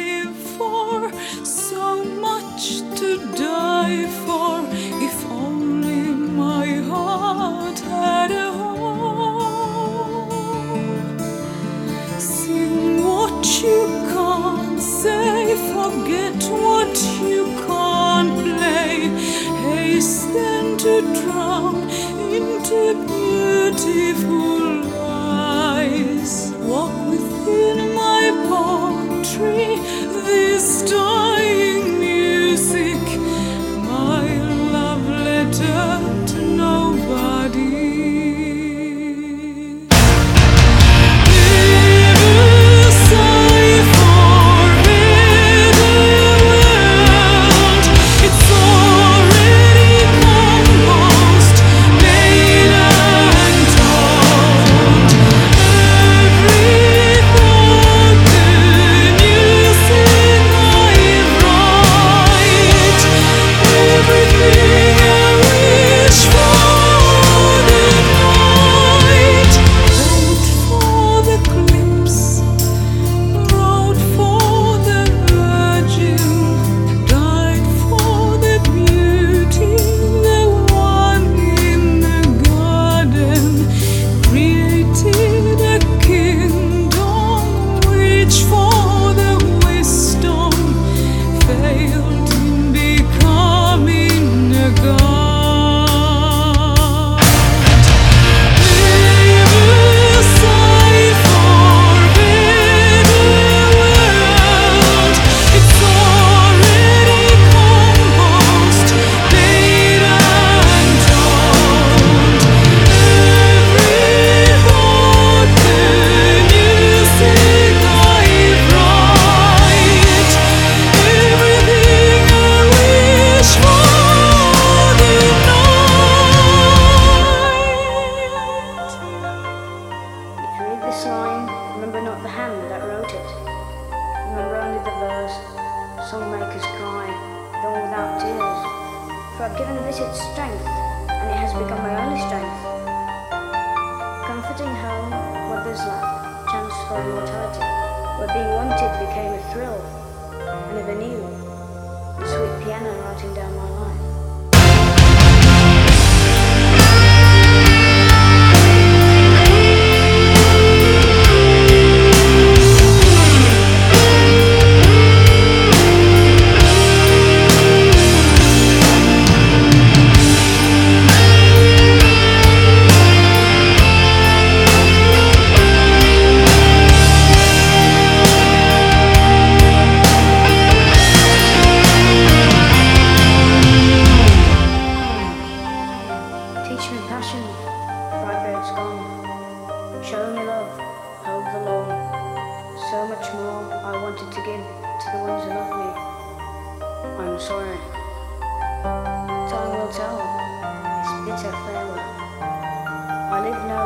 live for, so much to die for. If only my heart had a home. Sing what you can't say, forget what you can't play. Hasten to drown into beautiful its strength, and it has become my only strength. Comforting home, what love? chance for immortality, where being wanted became a thrill, and anew, the sweet piano writing down my life. so much more I wanted to give to the ones who love me. I'm sorry. Time will tell. It's bitter farewell. I live now.